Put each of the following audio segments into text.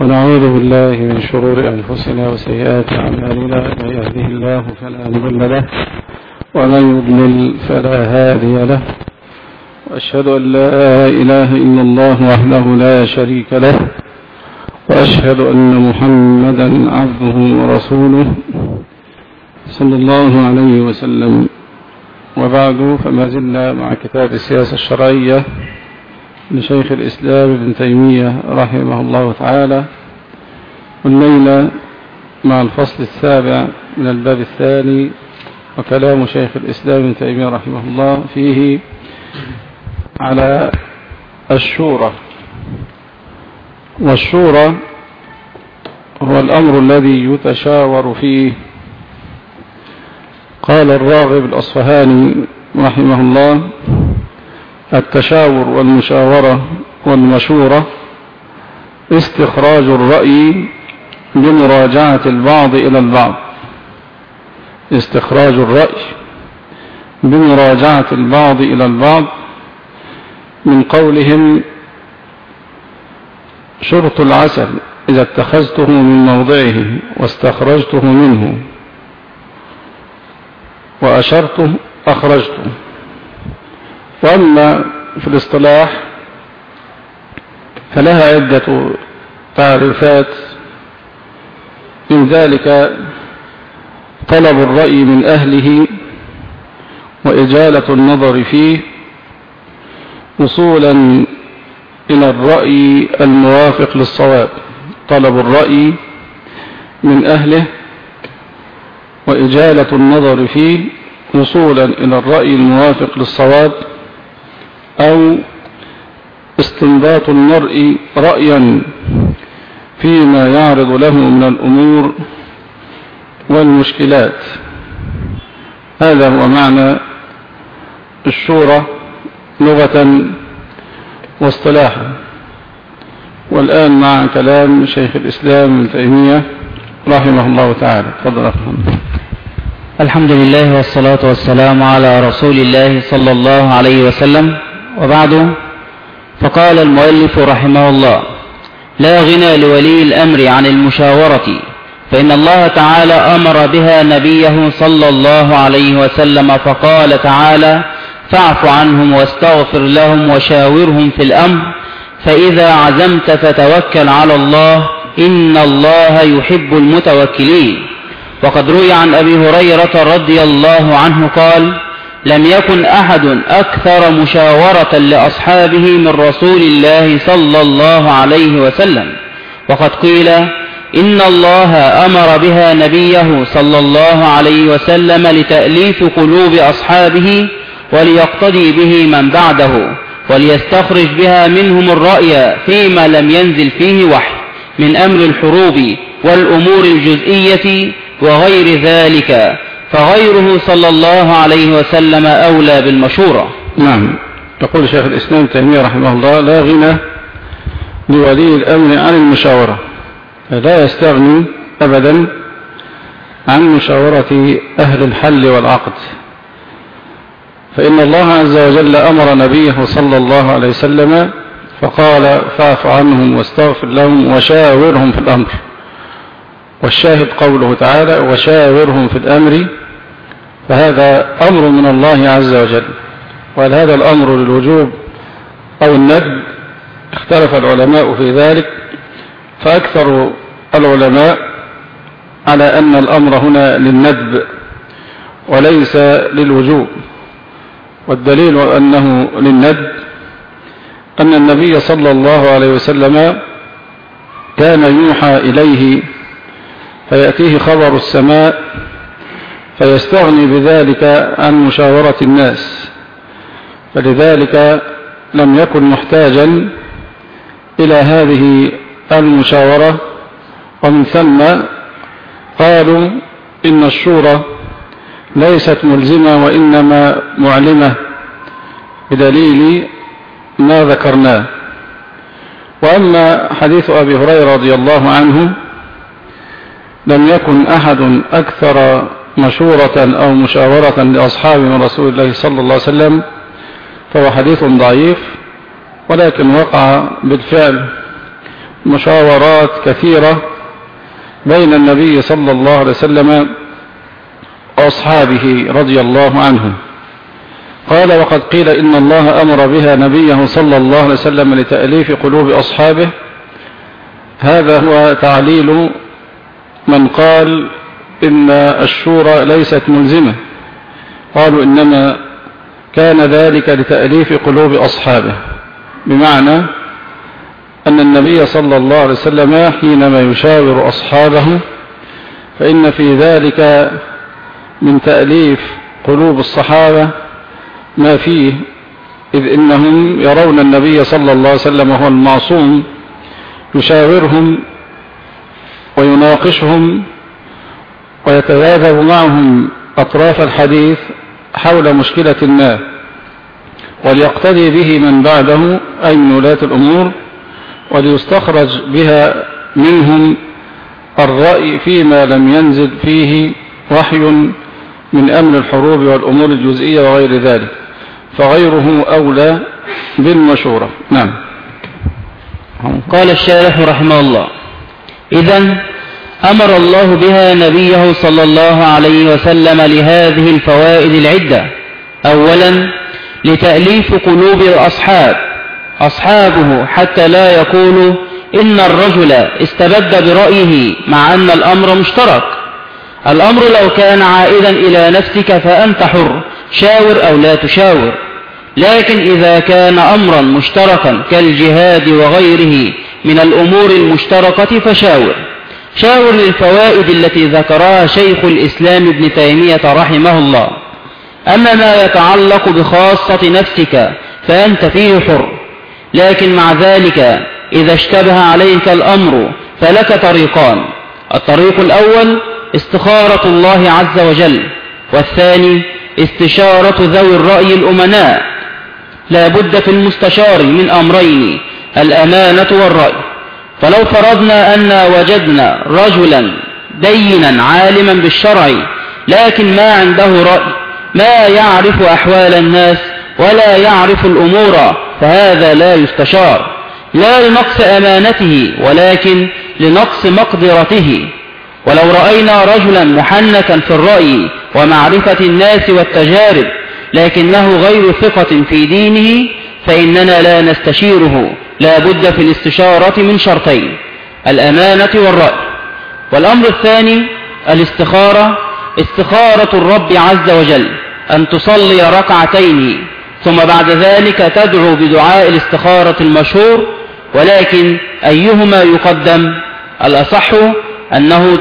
ونعوذ بالله من شرور أنفسنا وسيئات أعمالنا من يهده الله فلا مضل له ومن يضلل فلا هادي له. وأشهد أن لا إله إلا الله وحده لا شريك له وأشهد أن محمدا عبده ورسوله صلى الله عليه وسلم. وبعد فما زلنا مع كتاب السياسة الشرعية. لشيخ الإسلام ابن تيمية رحمه الله تعالى والليلة مع الفصل السابع من الباب الثاني وكلام شيخ الإسلام ابن تيمية رحمه الله فيه على الشورى. والشورى هو الأمر الذي يتشاور فيه. قال الراغب الأصفهاني رحمه الله التشاور والمشاورة والمشورة استخراج الرأي بمراجعة البعض إلى البعض. استخراج الرأي بمراجعة البعض إلى البعض من قولهم شرط العسل إذا اتخذته من موضعه واستخرجته منه وأشرته أخرجته. وأما في الاصطلاح فلها عدة تعريفات. من ذلك طلب الرأي من أهله وإجالة النظر فيه وصولا إلى الرأي الموافق للصواب. طلب الرأي من أهله وإجالة النظر فيه وصولا إلى الرأي الموافق للصواب. أو استنباط المرء رأيا فيما يعرض له من الأمور والمشكلات. هذا هو معنى الشورى لغة واصطلاحا. والآن مع كلام شيخ الإسلام ابن تيمية رحمه الله تعالى. تفضل. الحمد لله والصلاة والسلام على رسول الله صلى الله عليه وسلم. وبعد فقال المؤلف رحمه الله لا غنى لولي الأمر عن المشاورة فإن الله تعالى أمر بها نبيه صلى الله عليه وسلم فقال تعالى فاعف عنهم واستغفر لهم وشاورهم في الأمر فإذا عزمت فتوكل على الله إن الله يحب المتوكلين. وقد روي عن أبي هريرة رضي الله عنه قال لم يكن أحد أكثر مشاورة لأصحابه من رسول الله صلى الله عليه وسلم. وقد قيل إن الله أمر بها نبيه صلى الله عليه وسلم لتأليف قلوب أصحابه وليقتدي به من بعده وليستخرج بها منهم الرأي فيما لم ينزل فيه وحي من أمر الحروب والأمور الجزئية وغير ذلك. فغيره صلى الله عليه وسلم أولى بالمشورة. نعم. يقول شيخ الإسلام تيمية رحمه الله لا غنى لولي الأمر عن المشاورة. لا يستغني أبدا عن مشاورة أهل الحل والعقد. فإن الله عز وجل أمر نبيه صلى الله عليه وسلم فقال فاعف عنهم واستغفر لهم وشاورهم في الأمر. والشاهد قوله تعالى وشاورهم في الأمر فهذا أمر من الله عز وجل. وهل هذا الأمر للوجوب أو الندب؟ اختلف العلماء في ذلك. فأكثر العلماء على أن الأمر هنا للندب وليس للوجوب. والدليل أنه للندب أن النبي صلى الله عليه وسلم كان يوحى إليه فيأتيه خبر السماء فيستغني بذلك عن مشاورة الناس فلذلك لم يكن محتاجا إلى هذه المشاورة ومن ثم قالوا إن الشورى ليست ملزمة وإنما معلمة بدليل ما ذكرناه. وأما حديث أبي هريرة رضي الله عنه لم يكن أحد أكثر مشورة أو مشاورة لأصحاب من رسول الله صلى الله عليه وسلم فهو حديث ضعيف ولكن وقع بالفعل مشاورات كثيرة بين النبي صلى الله عليه وسلم وأصحابه رضي الله عنهم. قال وقد قيل إن الله أمر بها نبيه صلى الله عليه وسلم لتأليف قلوب أصحابه. هذا هو تعليل من قال إن الشورى ليست ملزمة. قالوا إنما كان ذلك لتأليف قلوب أصحابه بمعنى أن النبي صلى الله عليه وسلم حينما يشاور أصحابه فإن في ذلك من تأليف قلوب الصحابة ما فيه إذ إنهم يرون النبي صلى الله عليه وسلم هو المعصوم يشاورهم ويناقشهم ويتذاذب معهم أطراف الحديث حول مشكلة ما وليقتدي به من بعده أي من ولاة الأمور وليستخرج بها منهم الرأي فيما لم ينزل فيه وحي من أمر الحروب والأمور الجزئية وغير ذلك فغيره أولى بالمشورة. نعم. قال الشارح رحمه الله إذا أمر الله بها نبيه صلى الله عليه وسلم لهذه الفوائد العدة. أولا لتأليف قلوب الأصحاب. أصحابه حتى لا يقولوا إن الرجل استبد برأيه مع أن الأمر مشترك. الأمر لو كان عائدا إلى نفسك فأنت حر شاور أو لا تشاور. لكن إذا كان أمرا مشتركا كالجهاد وغيره من الأمور المشتركة فشاور. شاور للفوائد التي ذكرها شيخ الإسلام ابن تيمية رحمه الله. أما ما يتعلق بخاصة نفسك فأنت فيه حر. لكن مع ذلك إذا اشتبه عليك الأمر فلك طريقان. الطريق الأول استخارة الله عز وجل والثاني استشارة ذوي الرأي الأمناء. لا بد في المستشار من أمرين الأمانة والرأي. فلو فرضنا أن وجدنا رجلا دينا عالما بالشرع لكن ما عنده رأي ما يعرف أحوال الناس ولا يعرف الأمور فهذا لا يستشار. لا لنقص أمانته ولكن لنقص مقدرته. ولو رأينا رجلا محنكا في الرأي ومعرفة الناس والتجارب لكنه غير ثقة في دينه فإننا لا نستشيره. لا بد في الاستشارة من شرطين الأمانة والرأي. والأمر الثاني الاستخارة استخارة الرب عز وجل أن تصلي ركعتين ثم بعد ذلك تدعو بدعاء الاستخارة المشهور ولكن أيهما يقدم؟ الأصح أنه,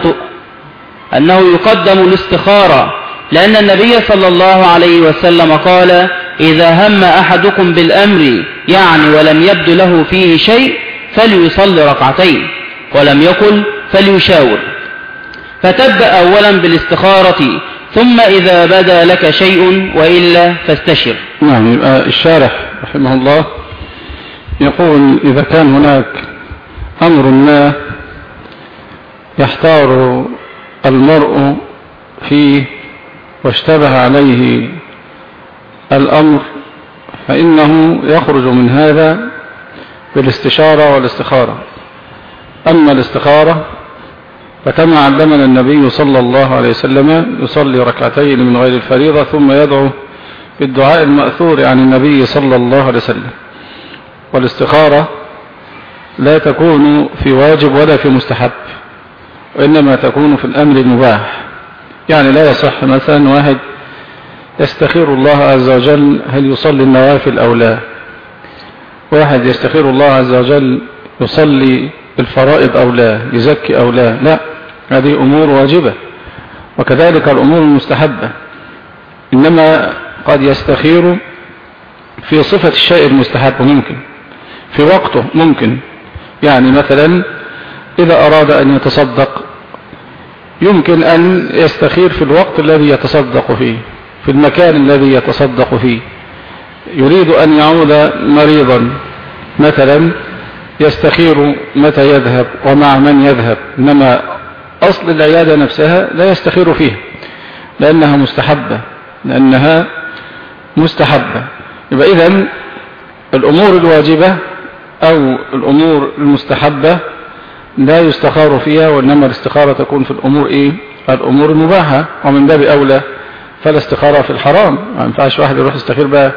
أنه يقدم الاستخارة لأن النبي صلى الله عليه وسلم قال إذا هم أحدكم بالأمر يعني ولم يبد له فيه شيء فليصل ركعتين ولم يقل فليشاور. فتبدأ أولا بالاستخارة ثم إذا بدا لك شيء وإلا فاستشر. نعم الشارح رحمه الله يقول إذا كان هناك أمر ما يحتار المرء فيه واشتبه عليه الأمر فإنه يخرج من هذا بالاستشارة والاستخارة. أما الاستخارة فكما علمنا النبي صلى الله عليه وسلم يصلي ركعتين من غير الفريضة ثم يدعو بالدعاء المأثور عن النبي صلى الله عليه وسلم. والاستخارة لا تكون في واجب ولا في مستحب وإنما تكون في الأمر المباح. يعني لا يصح مثلا واحد يستخير الله عز وجل هل يصلي النوافل أو لا. واحد يستخير الله عز وجل يصلي الفرائض أو لا يزكي أو لا لا هذه أمور واجبة وكذلك الأمور المستحبة. إنما قد يستخير في صفة الشيء المستحب ممكن في وقته ممكن. يعني مثلا إذا أراد أن يتصدق يمكن أن يستخير في الوقت الذي يتصدق فيه في المكان الذي يتصدق فيه. يريد أن يعود مريضا مثلا يستخير متى يذهب ومع من يذهب إنما أصل العيادة نفسها لا يستخير فيها لأنها مستحبة لأنها مستحبة. يبقى إذن الأمور الواجبة أو الأمور المستحبة لا يستخار فيها وإنما الاستخارة تكون في الأمور إيه؟ الأمور المباحة. ومن باب أولى فلا استخارة في الحرام. ما ينفعش واحد يروح يستخير بقى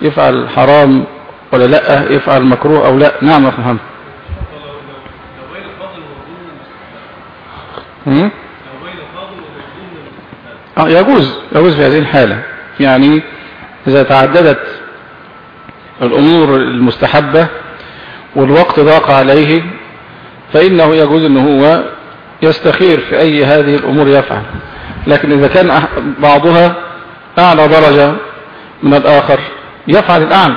يفعل حرام ولا لأ يفعل مكروه أو لأ. نعم يا محمد. آه يجوز يجوز في هذه الحالة. يعني إذا تعددت الأمور المستحبة والوقت ضاق عليه فإنه يجوز أنه هو يستخير في أي هذه الأمور يفعل. لكن إذا كان بعضها أعلى درجة من الآخر يفعل الأعلى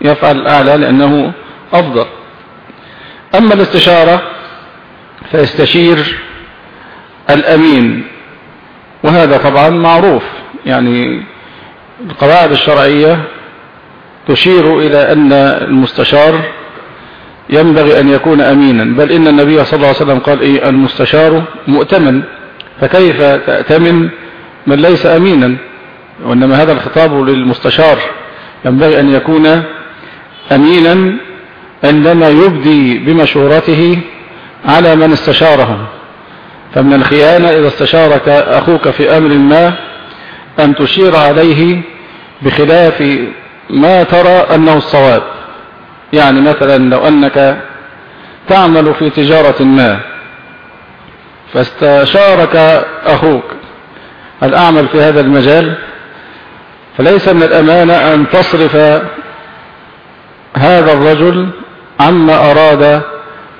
يفعل الأعلى لأنه أفضل. أما الاستشارة فيستشير الأمين وهذا طبعا معروف. يعني القواعد الشرعية تشير إلى أن المستشار ينبغي أن يكون أمينا. بل إن النبي صلى الله عليه وسلم قال إيه؟ المستشار مؤتمن. فكيف تأتمن من ليس أمينا؟ وإنما هذا الخطاب للمستشار. ينبغي أن يكون أمينا عندما يبدي بمشورته على من استشاره. فمن الخيانة إذا استشارك أخوك في أمر ما أن تشير عليه بخلاف ما ترى أنه الصواب. يعني مثلا لو أنك تعمل في تجارة ما فاستشارك أخوك هل أعمل في هذا المجال؟ فليس من الأمانة أن تصرف هذا الرجل عما أراد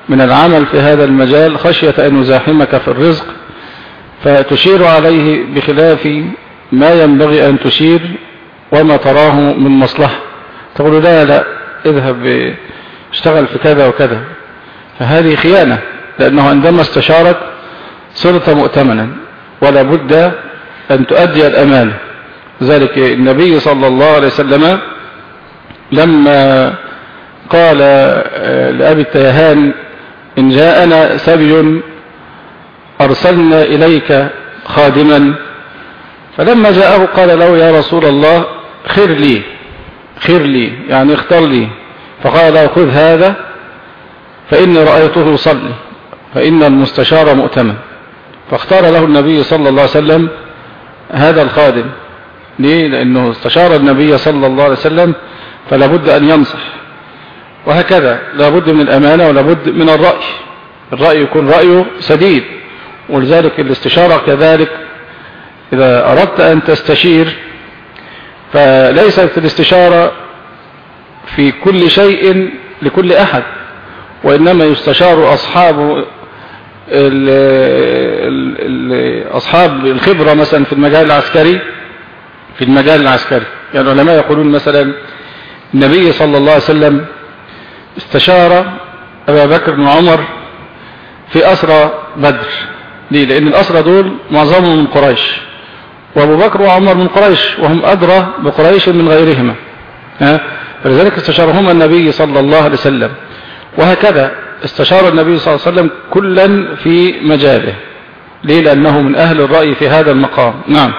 من العمل في هذا المجال خشية أن يزاحمك في الرزق. فتشير عليه بخلاف ما ينبغي أن تشير وما تراه من مصلحة. تقول لا لا اذهب اشتغل في كذا وكذا. فهذه خيانة لأنه عندما استشارك صرت مؤتمنا ولا بد أن تؤدي الأمانة. ذلك النبي صلى الله عليه وسلم لما قال لأبي التيهان إن جاءنا سبي أرسلنا إليك خادما. فلما جاءه قال له يا رسول الله خير لي. خير لي يعني اختر لي. فقال له خذ هذا فإني رأيته يصلي فإن المستشار مؤتمن. فاختار له النبي صلى الله عليه وسلم هذا الخادم. ليه؟ لأنه استشار النبي صلى الله عليه وسلم فلا بد أن ينصح. وهكذا لا بد من الأمانة ولا بد من الرأي. الرأي يكون رأيه سديد. ولذلك الاستشارة كذلك إذا أردت أن تستشير فليست الاستشارة في كل شيء لكل أحد وإنما يستشار أصحاب ال ال أصحاب الخبرة مثلا في المجال العسكري في المجال العسكري. يعني العلماء يقولون مثلا النبي صلى الله عليه وسلم استشار أبا بكر وعمر في أسرى بدر. ليه؟ لأن الأسرى دول معظمهم من قريش. وأبو بكر وعمر من قريش وهم أدرى بقريش من غيرهما. فلذلك استشارهما النبي صلى الله عليه وسلم. وهكذا استشار النبي صلى الله عليه وسلم كلا في مجاله. ليه؟ لأنه من أهل الرأي في هذا المقام. نعم.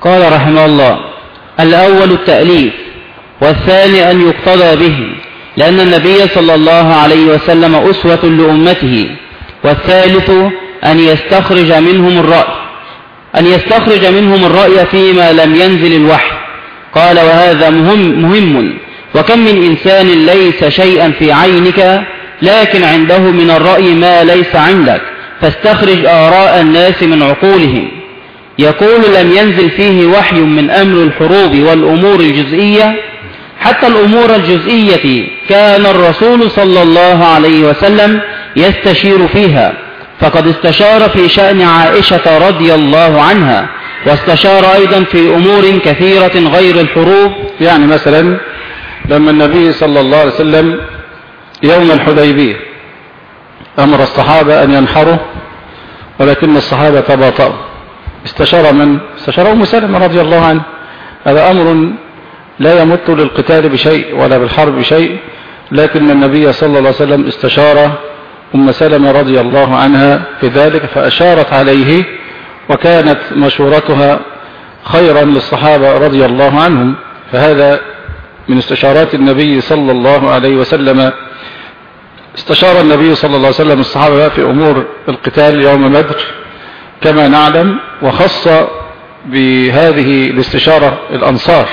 قال رحمه الله الأول التأليف والثاني أن يقتضى به لأن النبي صلى الله عليه وسلم أسوة لأمته والثالث أن يستخرج منهم الرأي. أن يستخرج منهم الرأي فيما لم ينزل الوحي. قال وهذا مهم, مهم. وكم من إنسان ليس شيئا في عينك لكن عنده من الرأي ما ليس عندك فاستخرج آراء الناس من عقولهم. يقول لم ينزل فيه وحي من أمر الحروب والأمور الجزئية. حتى الأمور الجزئية كان الرسول صلى الله عليه وسلم يستشير فيها. فقد استشار في شأن عائشة رضي الله عنها واستشار أيضا في أمور كثيرة غير الحروب. يعني مثلا لما النبي صلى الله عليه وسلم يوم الحديبية أمر الصحابة أن ينحروا ولكن الصحابة تباطؤوا. استشار من؟ استشار أم سلمة رضي الله عنه. هذا أمر لا يمت للقتال بشيء ولا بالحرب بشيء لكن النبي صلى الله عليه وسلم استشار أم سلمة رضي الله عنها في ذلك فأشارت عليه وكانت مشورتها خيرا للصحابة رضي الله عنهم. فهذا من استشارات النبي صلى الله عليه وسلم. استشار النبي صلى الله عليه وسلم الصحابة في أمور القتال يوم بدر كما نعلم وخص بهذه الاستشارة الأنصار.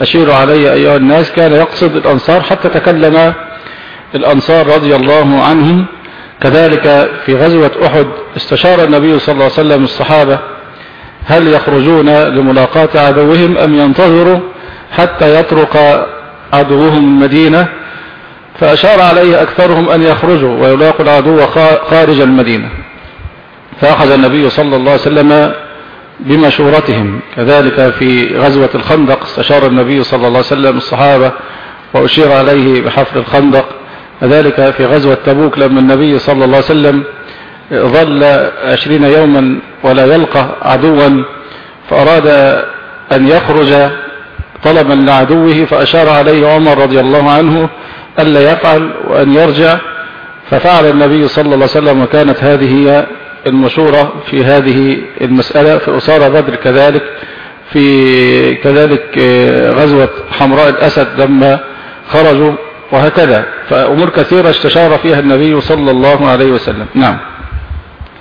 أشير علي أيها الناس كان يقصد الأنصار حتى تكلم الأنصار رضي الله عنهم كذلك في غزوة أحد استشار النبي صلى الله عليه وسلم الصحابة هل يخرجون لملاقاة عدوهم أم ينتظروا حتى يطرق عدوهم المدينة؟ فأشار عليه أكثرهم أن يخرجوا ويلاقوا العدو خارج المدينة. فأخذ النبي صلى الله عليه وسلم بمشورتهم. كذلك في غزوة الخندق استشار النبي صلى الله عليه وسلم الصحابة وأشير عليه بحفر الخندق. كذلك في غزوة تبوك لما النبي صلى الله عليه وسلم ظل عشرين يوما ولا يلقى عدوا فأراد أن يخرج طلبا لعدوه فأشار عليه عمر رضي الله عنه ألا يفعل وأن يرجع ففعل النبي صلى الله عليه وسلم وكانت هذه هي المشورة في هذه المسألة في أسارة بدر كذلك في كذلك غزوة حمراء الأسد لما خرجوا. وهكذا. فأمور كثيرة استشار فيها النبي صلى الله عليه وسلم. نعم.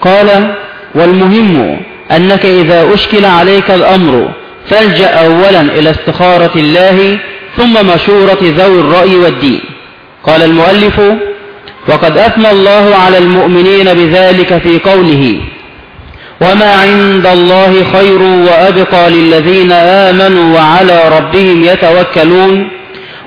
قال والمهم أنك إذا أشكل عليك الأمر فالجأ أولا إلى استخارة الله ثم مشورة ذوي الرأي والدين. قال المؤلف وقد أثنى الله على المؤمنين بذلك في قوله وما عند الله خير وأبقى للذين آمنوا وعلى ربهم يتوكلون.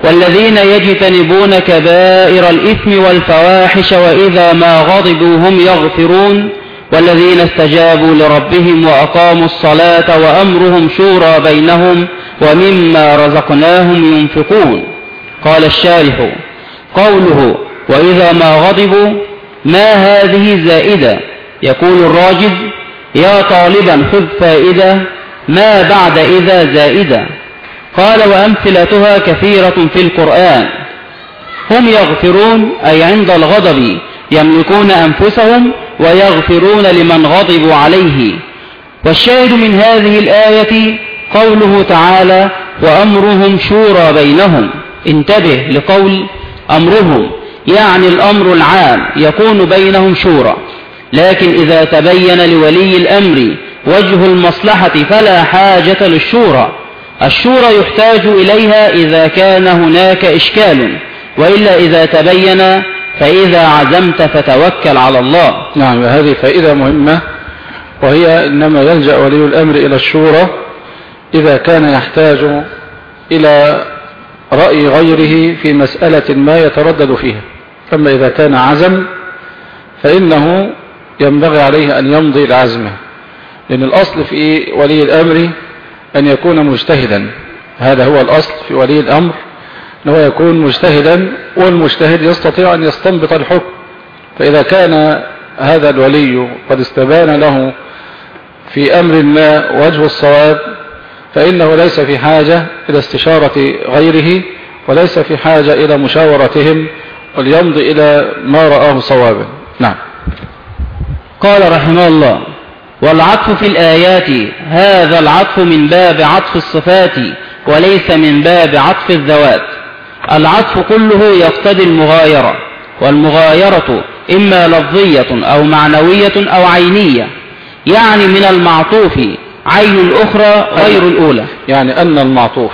والذين يجتنبون كبائر الإثم والفواحش وإذا ما غضبوا هم يغفرون والذين استجابوا لربهم وأقاموا الصلاة وأمرهم شورى بينهم ومما رزقناهم ينفقون. قال الشارح قوله وإذا ما غضبوا ما هذه زائدة يقول الراجز يا طالبا خذ فائدة ما بعد إذا زائدة؟ قال وأمثلتها كثيرة في القرآن. هم يغفرون أي عند الغضب يملكون أنفسهم ويغفرون لمن غضبوا عليه. والشاهد من هذه الآية قوله تعالى وأمرهم شورى بينهم. انتبه لقول أمرهم يعني الأمر العام يكون بينهم شورى. لكن إذا تبين لولي الأمر وجه المصلحة فلا حاجة للشورى. الشورى يحتاج إليها إذا كان هناك إشكال وإلا إذا تبين فإذا عزمت فتوكل على الله. نعم هذه فائدة مهمة وهي إنما يلجأ ولي الأمر إلى الشورى إذا كان يحتاج إلى رأي غيره في مسألة ما يتردد فيها. أما إذا كان عزم فإنه ينبغي عليه أن يمضي العزمة لأن الأصل في ولي الأمر أن يكون مجتهدا. هذا هو الأصل في ولي الأمر أنه يكون مجتهدا والمجتهد يستطيع أن يستنبط الحكم. فإذا كان هذا الولي قد استبان له في أمر ما وجه الصواب فإنه ليس في حاجة إلى استشارة غيره وليس في حاجة إلى مشاورتهم وليمضي إلى ما رآه صوابا. نعم. قال رحمه الله والعطف في الآيات هذا العطف من باب عطف الصفات وليس من باب عطف الذوات. العطف كله يقتضي المغايرة والمغايرة إما لفظية أو معنوية أو عينية يعني من المعطوف عين الأخرى غير الأولى. يعني أن المعطوف.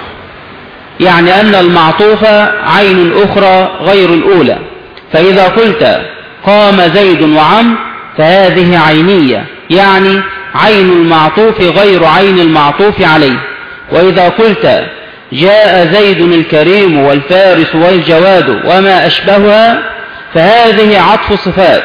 يعني أن المعطوف عين أخرى غير الأولى. فإذا قلت قام زيد وعم فهذه عينية. يعني عين المعطوف غير عين المعطوف عليه. وإذا قلت جاء زيد الكريم والفارس والجواد وما أشبهها فهذه عطف صفات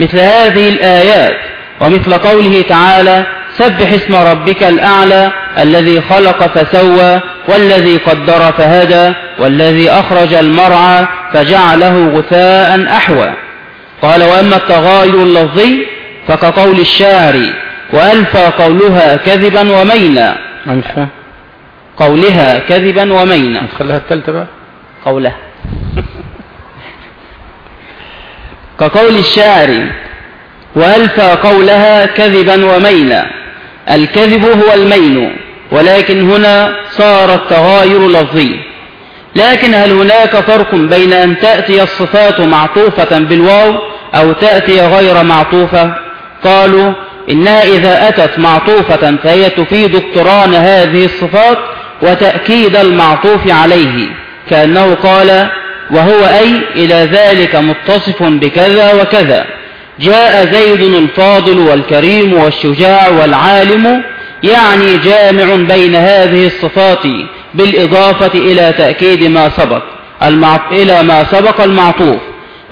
مثل هذه الآيات ومثل قوله تعالى سبح اسم ربك الأعلى الذي خلق فسوى والذي قدر فهدى والذي أخرج المرعى فجعله غثاء أحوى. قال وأما التغاير اللفظي فكقول الشاعر وألفى قولها كذبا ومينا. ألفى قولها كذبا ومينا. خليها الثالثة بقى. قولها. كقول الشاعر وألفى قولها كذبا ومينا. الكذب هو الميل ولكن هنا صار التغاير لفظي. لكن هل هناك فرق بين أن تأتي الصفات معطوفة بالواو أو تأتي غير معطوفة؟ قالوا إنها إذا أتت معطوفة فهي تفيد اقتران هذه الصفات وتأكيد المعطوف عليه كأنه قال وهو أي إلى ذلك متصف بكذا وكذا جاء زيد الفاضل والكريم والشجاع والعالم يعني جامع بين هذه الصفات بالإضافة إلى تأكيد ما سبق إلى ما سبق المعطوف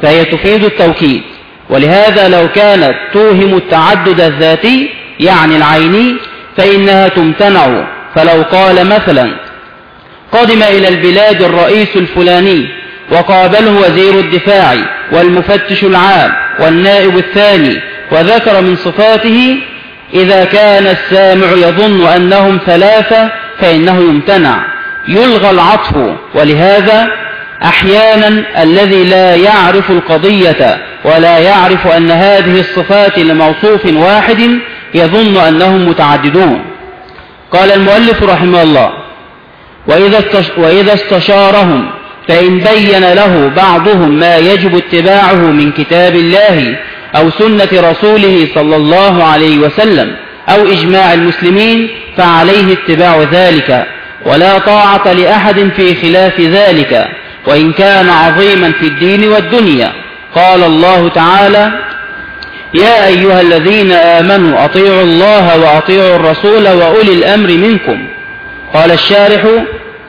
فهي تفيد التوكيد. ولهذا لو كانت توهم التعدد الذاتي يعني العيني فإنها تمتنع. فلو قال مثلا قدم إلى البلاد الرئيس الفلاني وقابله وزير الدفاع والمفتش العام والنائب الثاني وذكر من صفاته إذا كان السامع يظن أنهم ثلاثة فإنه يمتنع. يلغى العطف. ولهذا أحيانا الذي لا يعرف القضية ولا يعرف أن هذه الصفات لموصوف واحد يظن أنهم متعددون. قال المؤلف رحمه الله وإذا استشارهم فإن بين له بعضهم ما يجب اتباعه من كتاب الله أو سنة رسوله صلى الله عليه وسلم أو إجماع المسلمين فعليه اتباع ذلك ولا طاعة لأحد في خلاف ذلك. وإن كان عظيما في الدين والدنيا. قال الله تعالى يا أيها الذين آمنوا أطيعوا الله وأطيعوا الرسول وأولي الأمر منكم. قال الشارح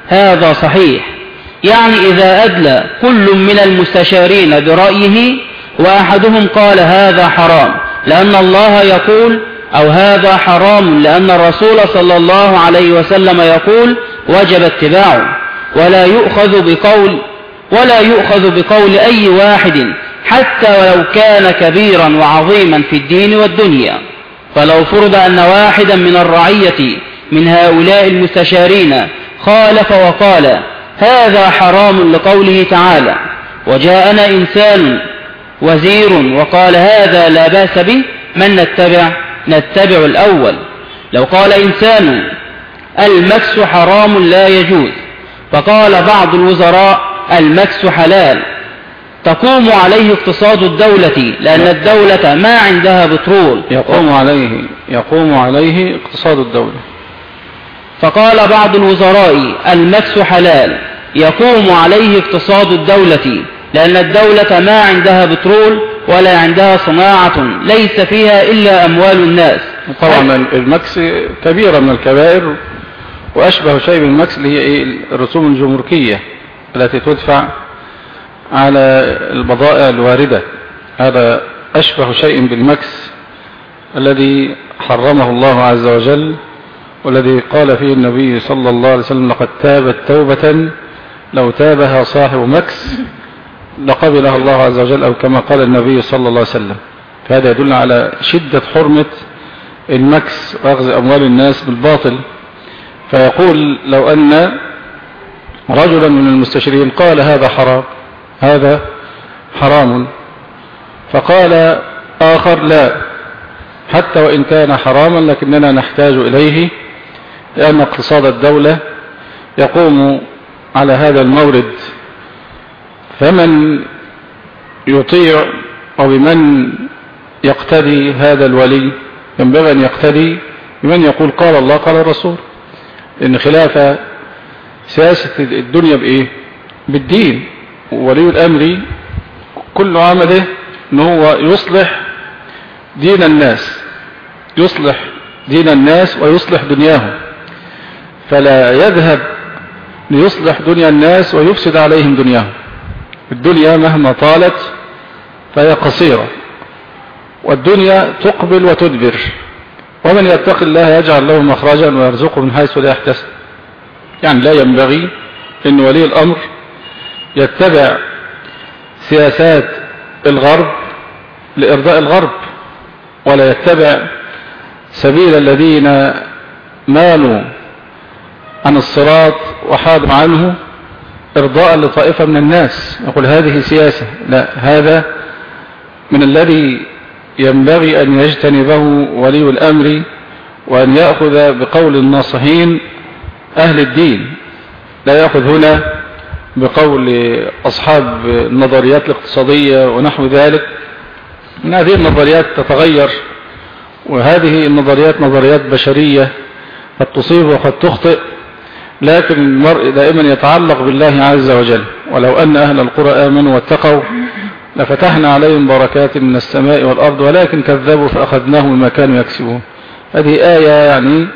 هذا صحيح. يعني إذا أدلى كل من المستشارين برأيه وأحدهم قال هذا حرام لأن الله يقول أو هذا حرام لأن الرسول صلى الله عليه وسلم يقول وجب اتباعه. ولا يؤخذ بقول ولا يؤخذ بقول أي واحد حتى ولو كان كبيرا وعظيما في الدين والدنيا. فلو فرض أن واحدا من الرعية من هؤلاء المستشارين خالف وقال هذا حرام لقوله تعالى وجاءنا إنسان وزير وقال هذا لا بأس به من نتبع؟ نتبع الأول. لو قال إنسان المكس حرام لا يجوز. فقال بعض الوزراء المكس حلال. تقوم عليه اقتصاد الدولة لأن الدولة ما عندها بترول. يقوم عليه يقوم عليه اقتصاد الدولة. فقال بعض الوزراء المكس حلال. يقوم عليه اقتصاد الدولة لأن الدولة ما عندها بترول ولا عندها صناعة ليس فيها إلا أموال الناس. طبعا المكس كبيرة من الكبائر وأشبه شيء بالمكس اللي هي إيه؟ الرسوم الجمركية التي تدفع على البضائع الواردة. هذا أشبه شيء بالمكس الذي حرمه الله عز وجل والذي قال فيه النبي صلى الله عليه وسلم لقد تابت توبة لو تابها صاحب مكس لقبلها الله عز وجل أو كما قال النبي صلى الله عليه وسلم. فهذا يدل على شدة حرمة المكس وأخذ أموال الناس بالباطل. فيقول لو أن رجلا من المستشارين قال هذا حرام هذا حرام. فقال آخر لا حتى وإن كان حراما لكننا نحتاج إليه لأن اقتصاد الدولة يقوم على هذا المورد. فمن يطيع أو بمن يقتدي هذا الولي ينبغي أن يقتدي بمن يقول قال الله قال الرسول. إن خلاف سياسة الدنيا بإيه؟ بالدين. ولي الأمر كل عمله إن هو يصلح دين الناس يصلح دين الناس ويصلح دنياهم. فلا يذهب ليصلح دنيا الناس ويفسد عليهم دنياهم. الدنيا مهما طالت فهي قصيرة. والدنيا تقبل وتدبر. ومن يتق الله يجعل له مخرجا ويرزقه من حيث لا يحتسب. يعني لا ينبغي إن ولي الأمر يتبع سياسات الغرب لإرضاء الغرب ولا يتبع سبيل الذين مالوا عن الصراط وحادوا عنه ارضاء لطائفة من الناس. يقول هذه سياسة. لا هذا من الذي ينبغي أن يجتنبه ولي الأمر وأن يأخذ بقول الناصحين أهل الدين. لا يأخذ هنا بقول أصحاب النظريات الاقتصادية ونحو ذلك. إن هذه النظريات تتغير وهذه النظريات نظريات بشرية قد تصيب وقد تخطئ لكن المرء دائما يتعلق بالله عز وجل. ولو أن أهل القرى آمنوا واتقوا لفتحنا عليهم بركات من السماء والأرض ولكن كذبوا فأخذناهم بما كانوا يكسبون. هذه آية يعني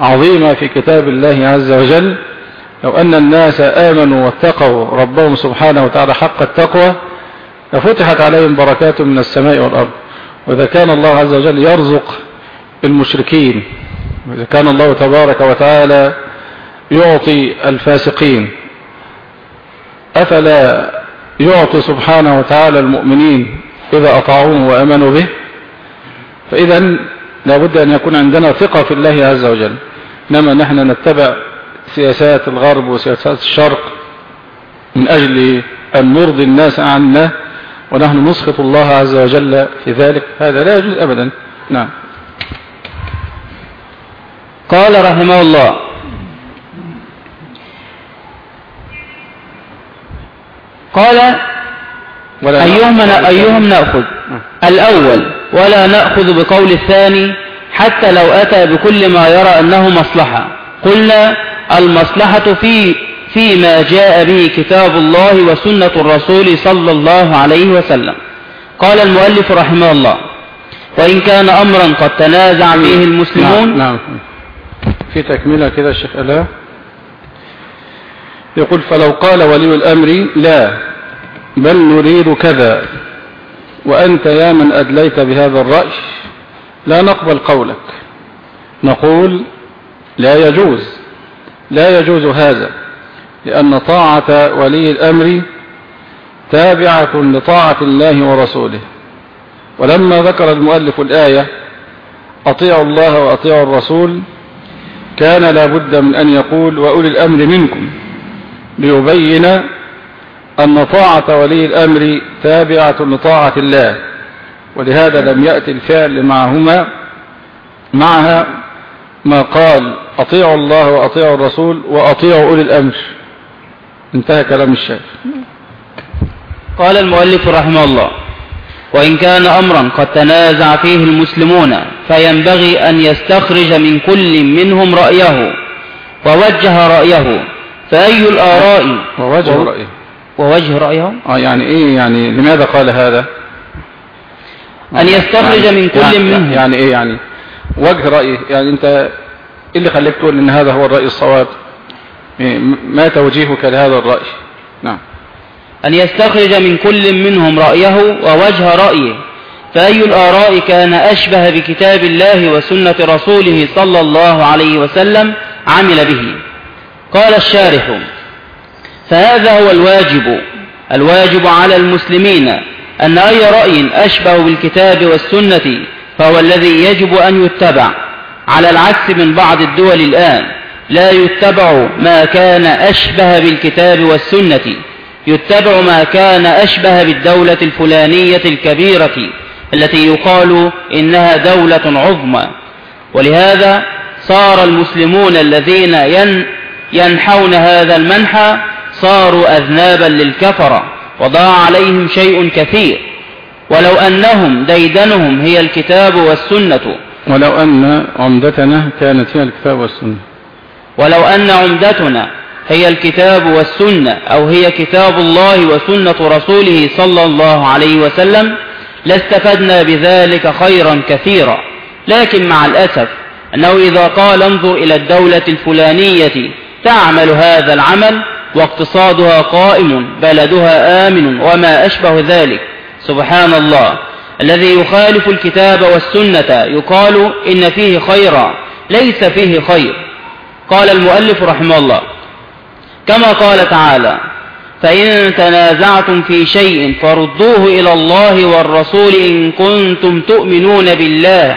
عظيمة في كتاب الله عز وجل. لو أن الناس آمنوا واتقوا ربهم سبحانه وتعالى حق التقوى لفتحت عليهم بركات من السماء والأرض. وإذا كان الله عز وجل يرزق المشركين وإذا كان الله تبارك وتعالى يعطي الفاسقين أفلا يعطي سبحانه وتعالى المؤمنين إذا أطاعوه وأمنوا به. فإذا لابد أن يكون عندنا ثقة في الله عز وجل. إنما نحن نتبع سياسات الغرب وسياسات الشرق من أجل أن نرضي الناس عنا ونحن نسخط الله عز وجل في ذلك. هذا لا يجوز أبدا. نعم. قال رحمه الله قال ولا أيهم, نعم. أيهم نأخذ؟ الأول ولا نأخذ بقول الثاني حتى لو أتى بكل ما يرى أنه مصلحة. قلنا المصلحة في فيما جاء به كتاب الله وسنة الرسول صلى الله عليه وسلم. قال المؤلف رحمه الله وإن كان أمرا قد تنازع فيه المسلمون نعم, نعم. في تكملة كده الشيخ ألا؟ يقول فلو قال ولي الأمر لا بل نريد كذا. وأنت يا من أدليت بهذا الرأي لا نقبل قولك. نقول لا يجوز لا يجوز هذا لأن طاعة ولي الأمر تابعة لطاعة الله ورسوله. ولما ذكر المؤلف الآية أطيعوا الله وأطيعوا الرسول كان لابد من أن يقول وأولي الأمر منكم. ليبين أن طاعة ولي الأمر تابعة لطاعة الله ولهذا لم يأتي الفعل معهما معها ما قال أطيعوا الله وأطيعوا الرسول وأطيعوا أولي الأمر. انتهى كلام الشيخ. قال المؤلف رحمه الله وإن كان أمرا قد تنازع فيه المسلمون فينبغي أن يستخرج من كل منهم رأيه ووجه رأيه فأي الآراء؟ ووجه رأيه ووجه رأيه آه يعني إيه يعني لماذا قال هذا؟ أن يستخرج من كل يعني منهم. يعني إيه يعني؟ وجه رأيه يعني أنت إيه اللي خليك تقول إن هذا هو الرأي الصواب؟ إيه ما توجيهك لهذا الرأي؟ نعم. أن يستخرج من كل منهم رأيه ووجه رأيه. فأي الآراء كان أشبه بكتاب الله وسنة رسوله صلى الله عليه وسلم عمل به. قال الشارح. فهذا هو الواجب الواجب على المسلمين أن أي رأي أشبه بالكتاب والسنة فهو الذي يجب أن يتبع. على العكس من بعض الدول الآن لا يتبع ما كان أشبه بالكتاب والسنة يتبع ما كان أشبه بالدولة الفلانية الكبيرة التي يقال إنها دولة عظمى. ولهذا صار المسلمون الذين ينحون هذا المنحى صاروا أذنابا للكفرة وضاع عليهم شيء كثير. ولو أنهم ديدنهم هي الكتاب والسنة. ولو أن عمدتنا كانت هي الكتاب والسنة. ولو أن عمدتنا هي الكتاب والسنة أو هي كتاب الله وسنة رسوله صلى الله عليه وسلم لاستفدنا بذلك خيرا كثيرا. لكن مع الأسف أنه إذا قال انظر إلى الدولة الفلانية تعمل هذا العمل واقتصادها قائم بلدها آمن وما أشبه ذلك. سبحان الله الذي يخالف الكتاب والسنة يقال إن فيه خيرا ليس فيه خير. قال المؤلف رحمه الله. كما قال تعالى فإن تنازعتم في شيء فردوه إلى الله والرسول إن كنتم تؤمنون بالله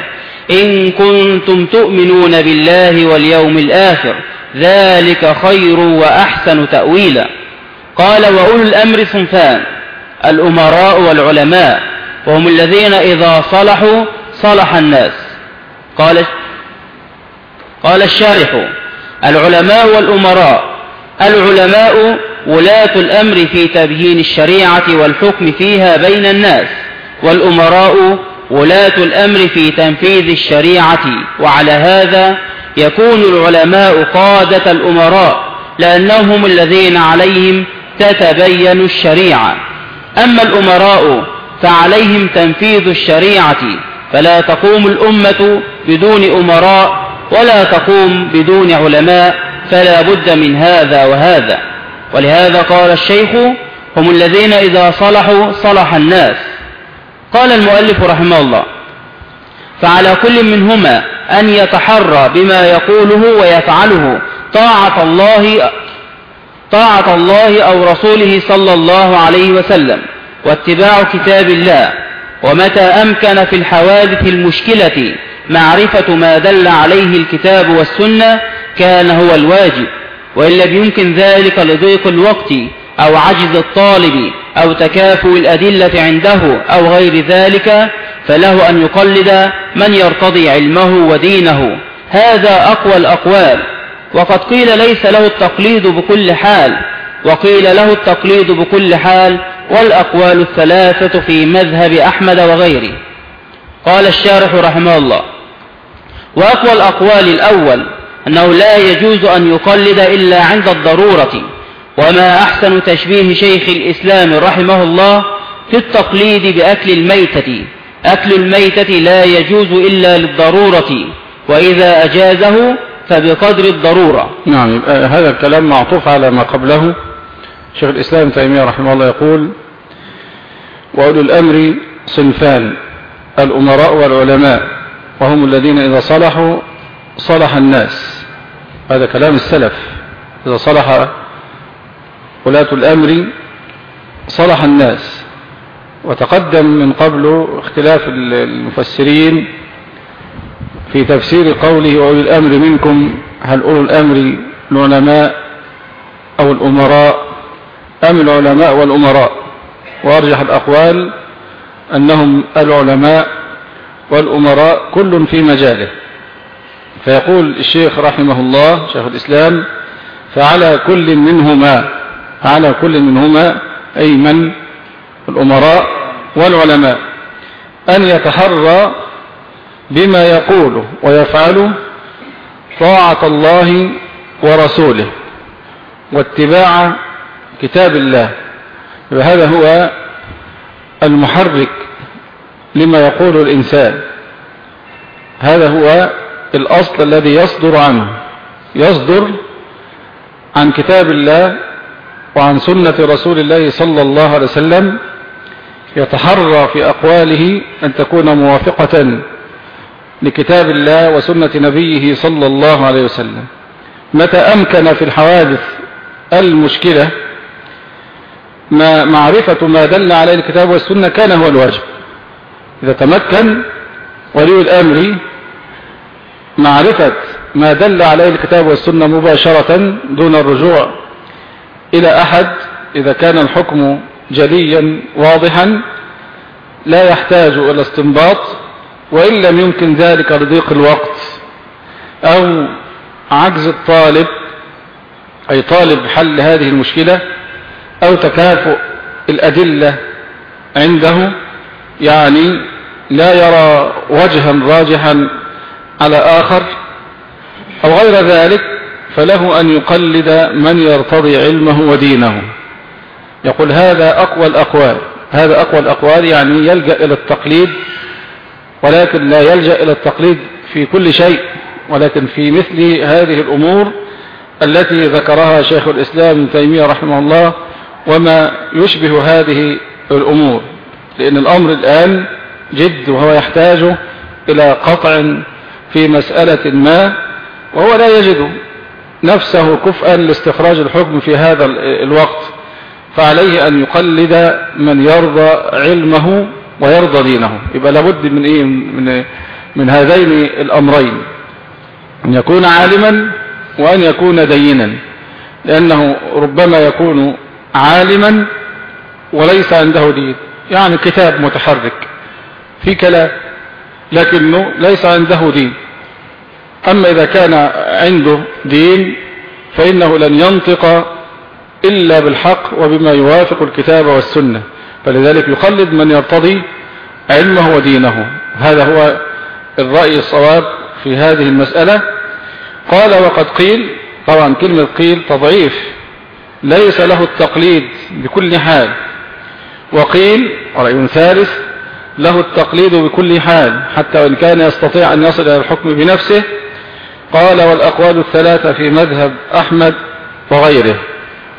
إن كنتم تؤمنون بالله واليوم الآخر. ذلك خير وأحسن تأويلا. قال وأولو الأمر صنفان الأمراء والعلماء وهم الذين إذا صلحوا صلح الناس. قال قال الشارح العلماء والأمراء العلماء ولاة الأمر في تبيين الشريعة والحكم فيها بين الناس والأمراء ولاة الأمر في تنفيذ الشريعة وعلى هذا يكون العلماء قادة الأمراء لأنهم الذين عليهم تتبين الشريعة. أما الأمراء فعليهم تنفيذ الشريعة فلا تقوم الأمة بدون أمراء ولا تقوم بدون علماء فلا بد من هذا وهذا. ولهذا قال الشيخ هم الذين إذا صلحوا صلح الناس. قال المؤلف رحمه الله فعلى كل منهما أن يتحرى بما يقوله ويفعله. طاعة الله طاعة الله أو رسوله صلى الله عليه وسلم. واتباع كتاب الله. ومتى أمكن في الحوادث المشكلة. معرفة ما دل عليه الكتاب والسنة. كان هو الواجب. وإن لم يمكن ذلك لضيق الوقت. أو عجز الطالب أو تكافؤ الأدلة عنده أو غير ذلك فله أن يقلد من يرتضي علمه ودينه. هذا أقوى الأقوال. وقد قيل ليس له التقليد بكل حال. وقيل له التقليد بكل حال والأقوال الثلاثة في مذهب أحمد وغيره. قال الشارح رحمه الله وأقوى الأقوال الأول أنه لا يجوز أن يقلد إلا عند الضرورة. وما أحسن تشبيه شيخ الإسلام رحمه الله في التقليد بأكل الميتة. أكل الميتة لا يجوز إلا للضرورة وإذا أجازه فبقدر الضرورة. نعم هذا الكلام معطوف على ما قبله. شيخ الإسلام تيمية رحمه الله يقول وأولو الأمر صنفان الأمراء والعلماء وهم الذين إذا صلحوا صلح الناس. هذا كلام السلف. إذا صلح ولاة الأمر صلح الناس وتقدم من قبل اختلاف المفسرين في تفسير قوله وأولي الأمر منكم هل أولو الأمر العلماء أو الأمراء؟ أم العلماء والأمراء؟ وأرجح الأقوال أنهم العلماء والأمراء كل في مجاله. فيقول الشيخ رحمه الله شيخ الإسلام فعلى كل منهما على كل منهما أي من؟ الأمراء والعلماء. أن يتحرى بما يقوله ويفعله طاعة الله ورسوله واتباع كتاب الله. وهذا هو المحرك لما يقول الإنسان. هذا هو الأصل الذي يصدر عنه. يصدر عن كتاب الله وعن سنة رسول الله صلى الله عليه وسلم يتحرى في أقواله أن تكون موافقة لكتاب الله وسنة نبيه صلى الله عليه وسلم. متى أمكن في الحوادث المشكلة ما معرفة ما دل عليه الكتاب والسنة كان هو الواجب. إذا تمكن ولي الأمر معرفة ما دل عليه الكتاب والسنة مباشرة دون الرجوع إلى أحد إذا كان الحكم جليا واضحا لا يحتاج إلى استنباط وإن لم يمكن ذلك لضيق الوقت أو عجز الطالب أي طالب حل هذه المشكلة أو تكافؤ الأدلة عنده يعني لا يرى وجها راجحا على آخر أو غير ذلك فله أن يقلد من يرتضي علمه ودينه. يقول هذا أقوى الأقوال. هذا أقوى الأقوال يعني يلجأ إلى التقليد ولكن لا يلجأ إلى التقليد في كل شيء ولكن في مثل هذه الأمور التي ذكرها شيخ الإسلام ابن تيمية رحمه الله وما يشبه هذه الأمور. لأن الأمر الآن جد وهو يحتاج إلى قطع في مسألة ما وهو لا يجد. نفسه كفءا لاستخراج الحكم في هذا الوقت فعليه أن يقلد من يرضى علمه ويرضى دينه. يبقى لابد من إيه؟ من, من هذين الأمرين. أن يكون عالما وأن يكون دينا. لأنه ربما يكون عالما وليس عنده دين. يعني كتاب متحرك في كلام لكنه ليس عنده دين. أما إذا كان عنده دين فإنه لن ينطق إلا بالحق وبما يوافق الكتاب والسنة فلذلك يقلد من يرتضي علمه ودينه. هذا هو الرأي الصواب في هذه المسألة. قال وقد قيل طبعا كلمة قيل تضعيف. ليس له التقليد بكل حال. وقيل رأي ثالث له التقليد بكل حال حتى وإن كان يستطيع أن يصل إلى الحكم بنفسه قال والأقوال الثلاثة في مذهب أحمد وغيره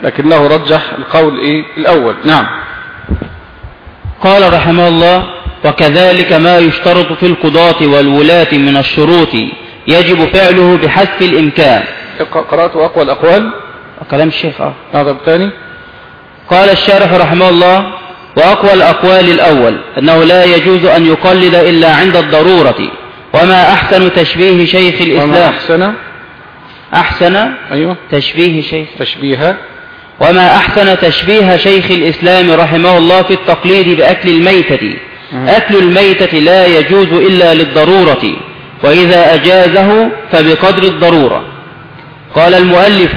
لكنه رجح القول إيه؟ الأول. نعم. قال رحمه الله وكذلك ما يشترط في القضاة والولاة من الشروط يجب فعله بحسب الإمكان. قرأت أقوى الأقوال؟ كلام الشيخ آه. هذا الثاني. قال الشارح رحمه الله وأقوى الأقوال الأول أنه لا يجوز أن يقلد إلا عند الضرورة وما أحسن تشبيه شيخ الإسلام. وما أحسن؟ أحسن أيوة. تشبيه شيخ. تشبيه. وما أحسن تشبيه شيخ الإسلام رحمه الله في التقليد بأكل الميتة. أكل الميتة لا يجوز إلا للضرورة وإذا أجازه فبقدر الضرورة. قال المؤلف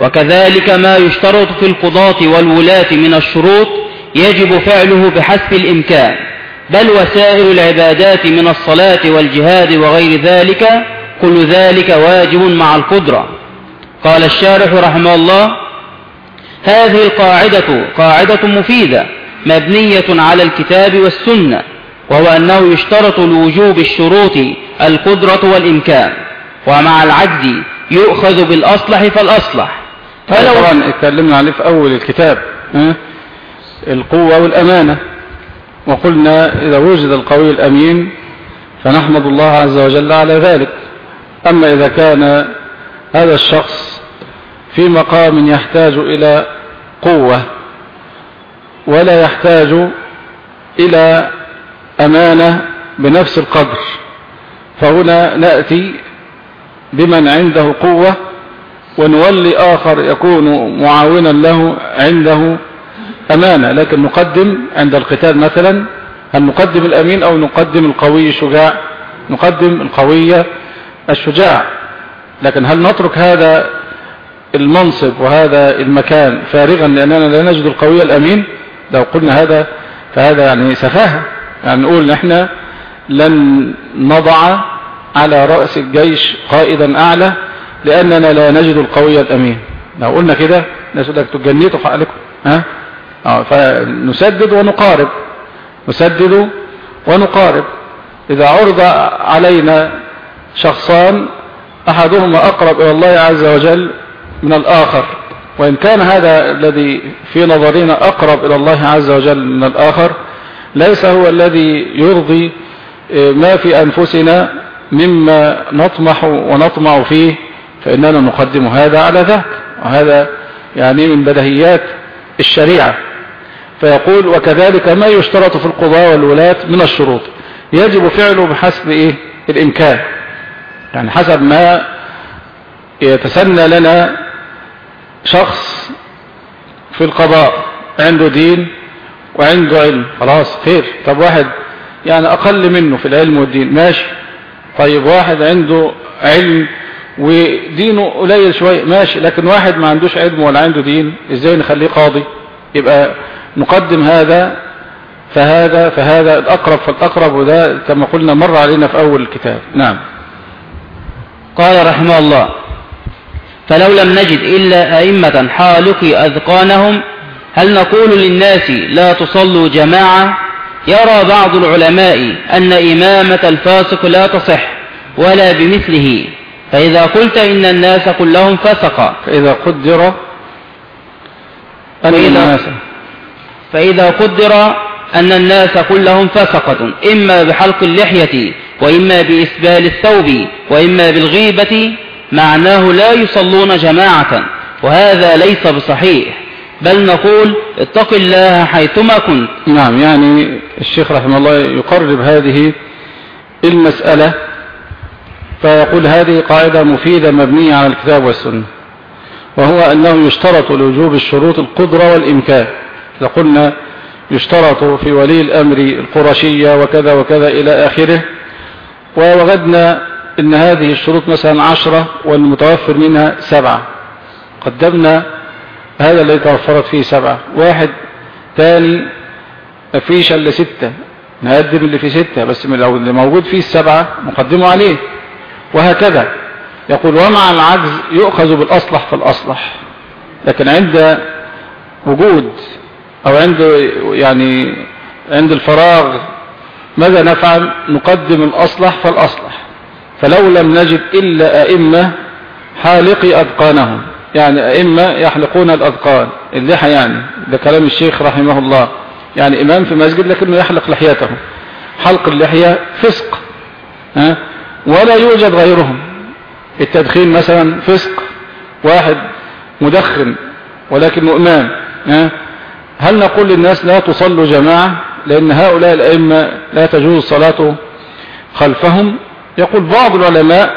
وكذلك ما يشترط في القضاة والولاة من الشروط يجب فعله بحسب الإمكان. بل وسائر العبادات من الصلاة والجهاد وغير ذلك كل ذلك واجب مع القدرة. قال الشارح رحمه الله هذه القاعدة قاعدة مفيدة مبنية على الكتاب والسنة وهو أنه يشترط لوجوب الشروط القدرة والإمكان ومع العجز يؤخذ بالأصلح فالأصلح. فلو طبعا اتكلمنا عليه في أول الكتاب القوة والأمانة. وقلنا إذا وجد القوي الأمين فنحمد الله عز وجل على ذلك. أما إذا كان هذا الشخص في مقام يحتاج إلى قوة ولا يحتاج إلى أمانة بنفس القدر فهنا نأتي بمن عنده قوة ونولي آخر يكون معاونا له عنده أمانة لكن نقدم عند القتال مثلا هل نقدم الأمين أو نقدم القوي الشجاع؟ نقدم القوي الشجاع. لكن هل نترك هذا المنصب وهذا المكان فارغا لأننا لا نجد القوي الأمين؟ لو قلنا هذا فهذا يعني سفاهة. يعني نقول نحن لن نضع على رأس الجيش قائدا أعلى لأننا لا نجد القوي الأمين. لو قلنا كده الناس لك تجنيتوا حقلكم ها؟ فنسدد ونقارب. نسدد ونقارب. إذا عرض علينا شخصان أحدهما أقرب إلى الله عز وجل من الآخر. وإن كان هذا الذي في نظرنا أقرب إلى الله عز وجل من الآخر ليس هو الذي يرضي ما في أنفسنا مما نطمح ونطمع فيه فإننا نقدم هذا على ذاك. وهذا يعني من بدهيات الشريعة. فيقول وكذلك ما يشترط في القضاء والولاة من الشروط. يجب فعله بحسب إيه؟ الإمكان. يعني حسب ما يتسنى لنا شخص في القضاء. عنده دين وعنده علم. خلاص خير. طب واحد يعني أقل منه في العلم والدين. ماشي. طيب واحد عنده علم ودينه قليل شوية. ماشي. لكن واحد ما عندوش علم ولا عنده دين إزاي نخليه قاضي؟ يبقى نقدم هذا فهذا فهذا الأقرب فالأقرب وده كما قلنا مر علينا في أول الكتاب. نعم. قال رحمه الله فلو لم نجد إلا أئمة حالقي أذقانهم هل نقول للناس لا تصلوا جماعة؟ يرى بعض العلماء أن إمامة الفاسق لا تصح ولا بمثله. فإذا قلت إن الناس كلهم فسق فإذا قدر أن الناس فإذا قدر أن الناس كلهم فسقة إما بحلق اللحية وإما بإسبال الثوب وإما بالغيبة معناه لا يصلون جماعة وهذا ليس بصحيح. بل نقول اتق الله حيثما كنت. نعم يعني الشيخ رحمه الله يقرب هذه المسألة فيقول هذه قاعدة مفيدة مبنية على الكتاب والسنة وهو أنه يشترط لوجوب الشروط القدرة والإمكان. إذا قلنا يشترط في ولي الأمر القرشية وكذا وكذا إلى آخره ووجدنا أن هذه الشروط مثلا عشرة والمتوفر منها سبعة. قدمنا هذا الذي توفرت فيه سبعة. واحد تاني مفيش إلا ستة. نقدم اللي فيه ستة بس من اللي موجود فيه السبعة مقدمه عليه. وهكذا. يقول ومع العجز يؤخذ بالأصلح فالأصلح لكن عند وجود أو عند يعني عند الفراغ ماذا نفعل؟ نقدم الأصلح فالأصلح. فلو لم نجد إلا أئمة حالقي أذقانهم. يعني أئمة يحلقون الأذقان. اللحى يعني ده كلام الشيخ رحمه الله. يعني إمام في مسجد لكنه يحلق لحيته حلق اللحية فسق ها؟ ولا يوجد غيرهم. التدخين مثلا فسق واحد مدخن ولكنه إمام ها؟ هل نقول للناس لا تصلوا جماعة لأن هؤلاء الأئمة لا تجوز الصلاة خلفهم؟ يقول بعض العلماء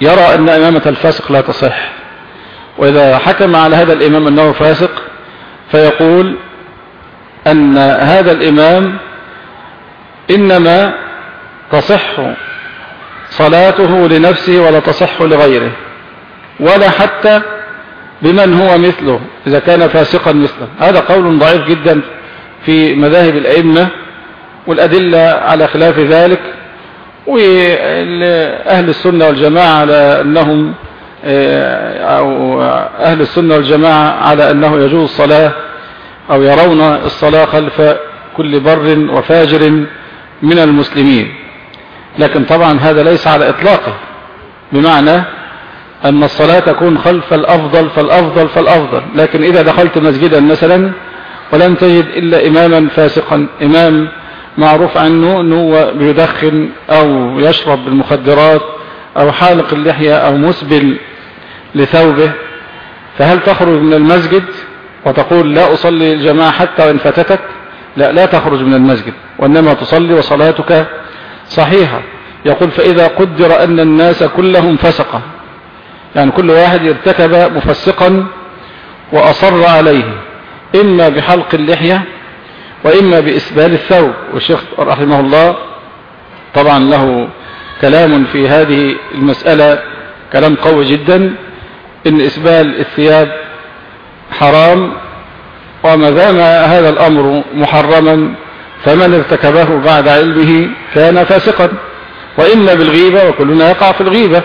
يرى أن إمامة الفاسق لا تصح. وإذا حكم على هذا الإمام أنه فاسق فيقول أن هذا الإمام إنما تصح صلاته لنفسه ولا تصح لغيره ولا حتى بمن هو مثله إذا كان فاسقا مثله. هذا قول ضعيف جدا في مذاهب الأئمة والأدلة على خلاف ذلك وأهل السنة والجماعة على أنهم أو أهل السنة والجماعة على أنه يجوز الصلاة أو يرون الصلاة خلف كل بر وفاجر من المسلمين. لكن طبعا هذا ليس على إطلاقه بمعنى أن الصلاة تكون خلف الأفضل فالأفضل فالأفضل. لكن إذا دخلت مسجدا مثلا ولم تجد إلا إماما فاسقا إمام معروف عنه أنه بيدخن أو يشرب المخدرات أو حالق اللحية أو مسبل لثوبه فهل تخرج من المسجد وتقول لا أصلي الجماعة حتى وإن فاتتك لا لا تخرج من المسجد وإنما تصلي وصلاتك صحيحة. يقول فإذا قدر أن الناس كلهم فسقة يعني كل واحد ارتكب مفسقا وأصر عليه إما بحلق اللحية وإما بإسبال الثوب. والشيخ رحمه الله طبعا له كلام في هذه المسألة كلام قوي جدا إن إسبال الثياب حرام وما دام هذا الأمر محرما فمن ارتكبه بعد علمه كان فاسقا. وإما بالغيبة وكلنا يقع في الغيبة.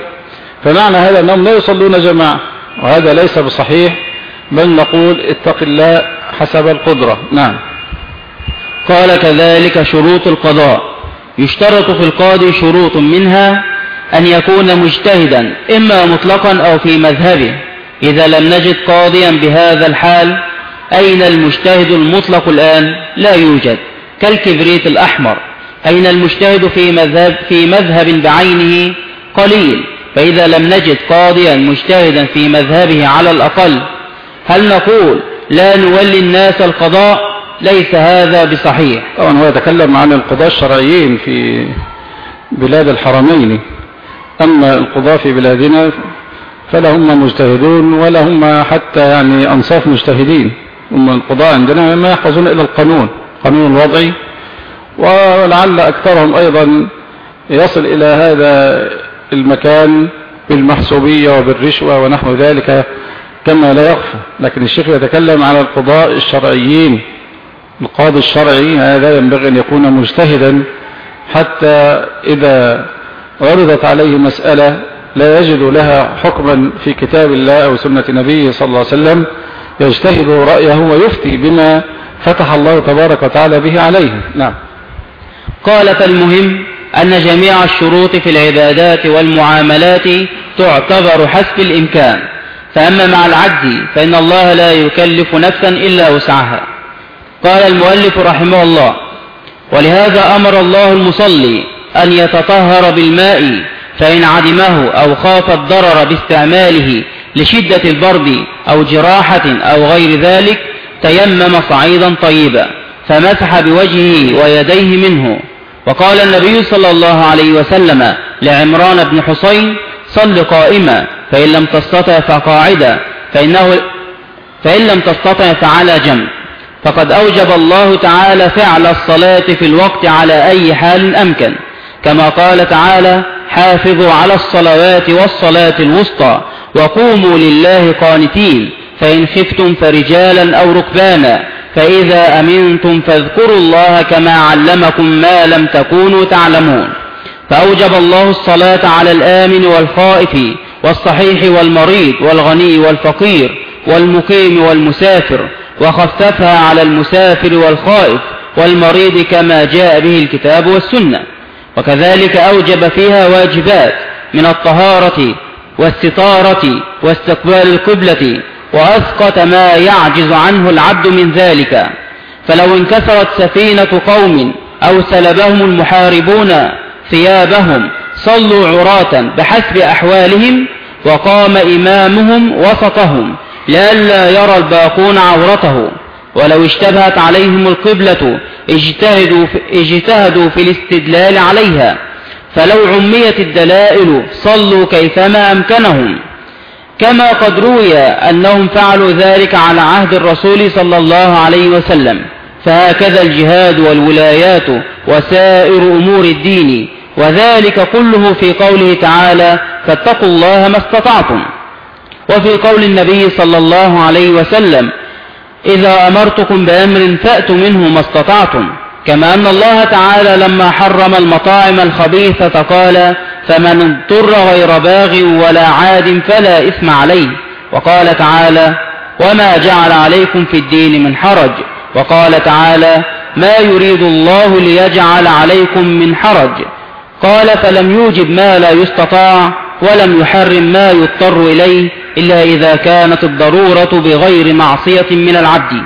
فمعنى هذا أنهم لا يصلون جماعة وهذا ليس بصحيح بل نقول اتق الله حسب القدرة. نعم. قال كذلك شروط القضاء. يشترط في القاضي شروط منها أن يكون مجتهدا إما مطلقا أو في مذهبه. إذا لم نجد قاضيا بهذا الحال أين المجتهد المطلق الآن؟ لا يوجد. كالكبريت الأحمر. أين المجتهد في مذهب, في مذهب بعينه؟ قليل. فإذا لم نجد قاضيا مجتهدا في مذهبه على الأقل هل نقول لا نولي الناس القضاء؟ ليس هذا بصحيح. طبعا هو يتكلم عن القضاء الشرعيين في بلاد الحرمين. أما القضاء في بلادنا فلهم مجتهدون ولا هم حتى يعني أنصاف مجتهدين. هم القضاء عندنا ما يحفظون إلا القانون قانون الوضعي ولعل أكثرهم أيضا يصل إلى هذا المكان بالمحسوبية وبالرشوة ونحو ذلك كما لا يخفى. لكن الشيخ يتكلم على القضاء الشرعيين. القاضي الشرعي هذا ينبغي أن يكون مجتهدا حتى إذا عرضت عليه مسألة لا يجد لها حكما في كتاب الله أو سنة نبيه صلى الله عليه وسلم. يجتهد رأيه ويفتي بما فتح الله تبارك وتعالى به عليه. نعم. قال فالمهم أن جميع الشروط في العبادات والمعاملات تعتبر حسب الإمكان. فأما مع العجز فإن الله لا يكلف نفسا إلا وسعها. قال المؤلف رحمه الله ولهذا أمر الله المصلي أن يتطهر بالماء فإن عدمه أو خاف الضرر باستعماله لشدة البرد أو جراحة أو غير ذلك تيمم صعيدا طيبا فمسح بوجهه ويديه منه. وقال النبي صلى الله عليه وسلم لعمران بن حسين صل قائما فإن لم تستطع فقاعدا فإنه فإن لم تستطع فعلى جنب. فقد أوجب الله تعالى فعل الصلاة في الوقت على أي حال أمكن. كما قال تعالى حافظوا على الصلوات والصلاة الوسطى وقوموا لله قانتين فإن خفتم فرجالا أو ركبانا فإذا أمنتم فاذكروا الله كما علمكم ما لم تكونوا تعلمون. فأوجب الله الصلاة على الآمن والخائف والصحيح والمريض والغني والفقير والمقيم والمسافر وخففها على المسافر والخائف والمريض كما جاء به الكتاب والسنة. وكذلك أوجب فيها واجبات من الطهارة والستارة واستقبال القبلة وأسقط ما يعجز عنه العبد من ذلك. فلو انكسرت سفينة قوم أو سلبهم المحاربون ثيابهم صلوا عراة بحسب أحوالهم وقام إمامهم وسطهم لئلا يرى الباقون عورته. ولو اشتبهت عليهم القبلة اجتهدوا في, اجتهدوا في الاستدلال عليها. فلو عميت الدلائل صلوا كيفما أمكنهم. كما قد روي أنهم فعلوا ذلك على عهد الرسول صلى الله عليه وسلم. فهكذا الجهاد والولايات وسائر أمور الدين وذلك كله في قوله تعالى فاتقوا الله ما استطعتم. وفي قول النبي صلى الله عليه وسلم إذا أمرتكم بأمر فأتوا منه ما استطعتم. كما أن الله تعالى لما حرم المطاعم الخبيثة قال فمن اضطر غير باغ ولا عاد فلا إثم عليه. وقال تعالى وما جعل عليكم في الدين من حرج. وقال تعالى ما يريد الله ليجعل عليكم من حرج. قال فلم يوجب ما لا يستطاع ولم يحرم ما يضطر إليه إلا إذا كانت الضرورة بغير معصية من العبد.